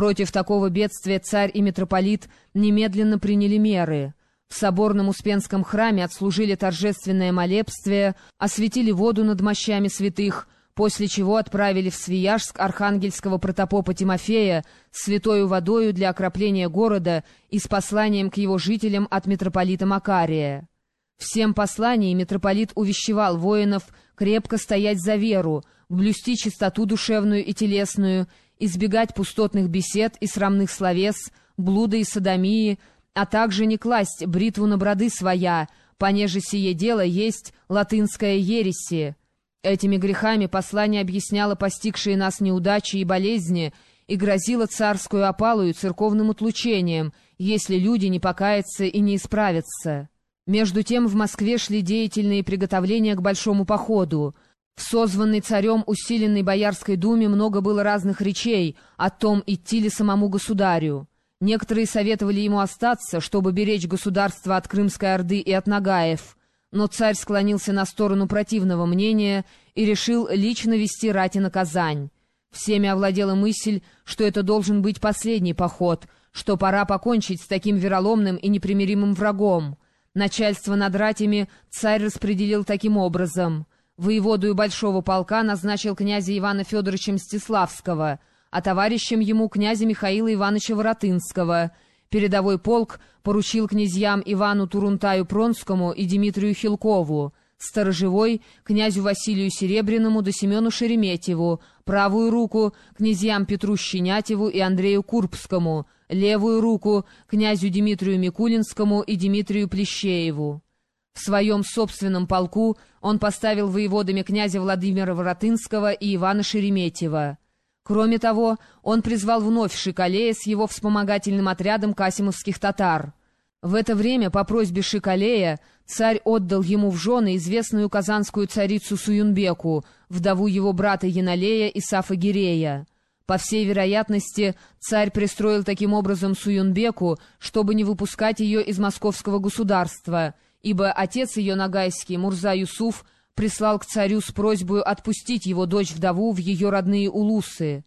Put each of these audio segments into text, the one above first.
Против такого бедствия царь и митрополит немедленно приняли меры. В соборном Успенском храме отслужили торжественное молебствие, осветили воду над мощами святых, после чего отправили в Свияжск архангельского протопопа Тимофея с святою водою для окропления города и с посланием к его жителям от митрополита Макария. Всем посланием митрополит увещевал воинов крепко стоять за веру, блюсти чистоту душевную и телесную, избегать пустотных бесед и срамных словес, блуда и садомии, а также не класть бритву на броды своя, понеже сие дело есть латынская ереси. Этими грехами послание объясняло постигшие нас неудачи и болезни и грозило царскую опалу и церковным отлучением, если люди не покаятся и не исправятся. Между тем в Москве шли деятельные приготовления к большому походу. В созванной царем усиленной Боярской думе много было разных речей о том, идти ли самому государю. Некоторые советовали ему остаться, чтобы беречь государство от Крымской Орды и от Нагаев, но царь склонился на сторону противного мнения и решил лично вести рати на Казань. Всеми овладела мысль, что это должен быть последний поход, что пора покончить с таким вероломным и непримиримым врагом. Начальство над ратями царь распределил таким образом. Воеводу и большого полка назначил князя Ивана Федоровича Мстиславского, а товарищем ему князя Михаила Ивановича Воротынского. Передовой полк поручил князьям Ивану Турунтаю Пронскому и Дмитрию Хилкову, сторожевой — князю Василию Серебряному да Семену Шереметьеву, правую руку — князьям Петру Щенятьеву и Андрею Курбскому — левую руку князю Дмитрию Микулинскому и Дмитрию Плещееву. В своем собственном полку он поставил воеводами князя Владимира Воротынского и Ивана Шереметьева. Кроме того, он призвал вновь Шикалея с его вспомогательным отрядом касимовских татар. В это время, по просьбе Шикалея, царь отдал ему в жены известную казанскую царицу Суюнбеку, вдову его брата Яналея и Сафа Гирея. По всей вероятности, царь пристроил таким образом Суюнбеку, чтобы не выпускать ее из московского государства, ибо отец ее нагайский, Мурза Юсуф, прислал к царю с просьбой отпустить его дочь-вдову в ее родные улусы.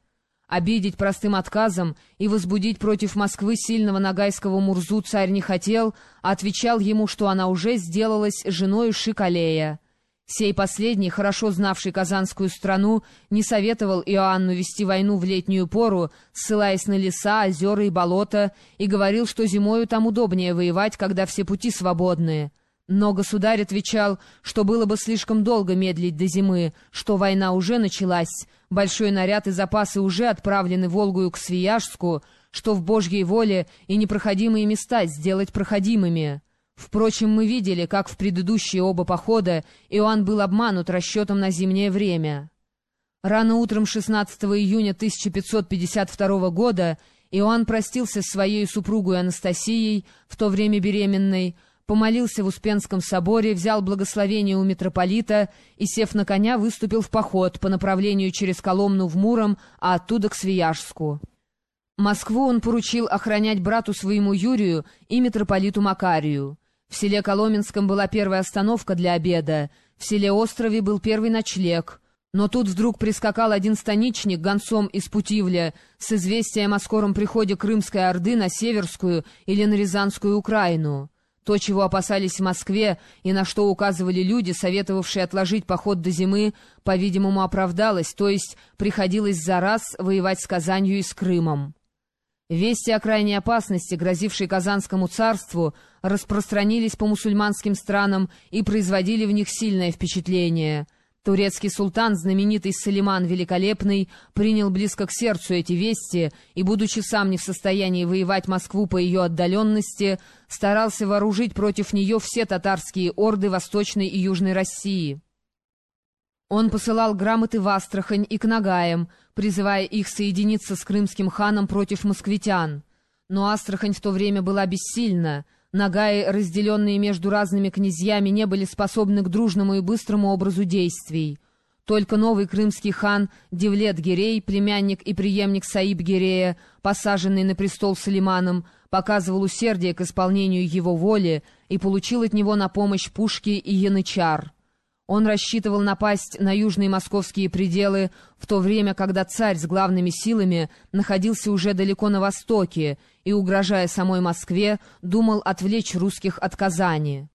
Обидеть простым отказом и возбудить против Москвы сильного нагайского Мурзу царь не хотел, а отвечал ему, что она уже сделалась женой Шикалея. Сей последний, хорошо знавший казанскую страну, не советовал Иоанну вести войну в летнюю пору, ссылаясь на леса, озера и болота, и говорил, что зимою там удобнее воевать, когда все пути свободные. Но государь отвечал, что было бы слишком долго медлить до зимы, что война уже началась, большой наряд и запасы уже отправлены Волгую к Свияжску, что в Божьей воле и непроходимые места сделать проходимыми. Впрочем, мы видели, как в предыдущие оба похода Иоанн был обманут расчетом на зимнее время. Рано утром 16 июня 1552 года Иоанн простился с своей супругой Анастасией, в то время беременной, помолился в Успенском соборе, взял благословение у митрополита и, сев на коня, выступил в поход по направлению через Коломну в Муром, а оттуда к Свияжску. Москву он поручил охранять брату своему Юрию и митрополиту Макарию. В селе Коломенском была первая остановка для обеда, в селе Острове был первый ночлег. Но тут вдруг прискакал один станичник гонцом из Путивля с известием о скором приходе Крымской Орды на Северскую или на Рязанскую Украину. То, чего опасались в Москве и на что указывали люди, советовавшие отложить поход до зимы, по-видимому, оправдалось, то есть приходилось за раз воевать с Казанью и с Крымом. Вести о крайней опасности, грозившей Казанскому царству, распространились по мусульманским странам и производили в них сильное впечатление. Турецкий султан, знаменитый Салиман Великолепный, принял близко к сердцу эти вести и, будучи сам не в состоянии воевать Москву по ее отдаленности, старался вооружить против нее все татарские орды Восточной и Южной России. Он посылал грамоты в Астрахань и к Нагаям, призывая их соединиться с крымским ханом против москвитян. Но Астрахань в то время была бессильна, Нагаи, разделенные между разными князьями, не были способны к дружному и быстрому образу действий. Только новый крымский хан Девлет Гирей, племянник и преемник Саиб Гирея, посаженный на престол Салиманом, показывал усердие к исполнению его воли и получил от него на помощь пушки и янычар. Он рассчитывал напасть на южные московские пределы в то время, когда царь с главными силами находился уже далеко на востоке и, угрожая самой Москве, думал отвлечь русских от Казани.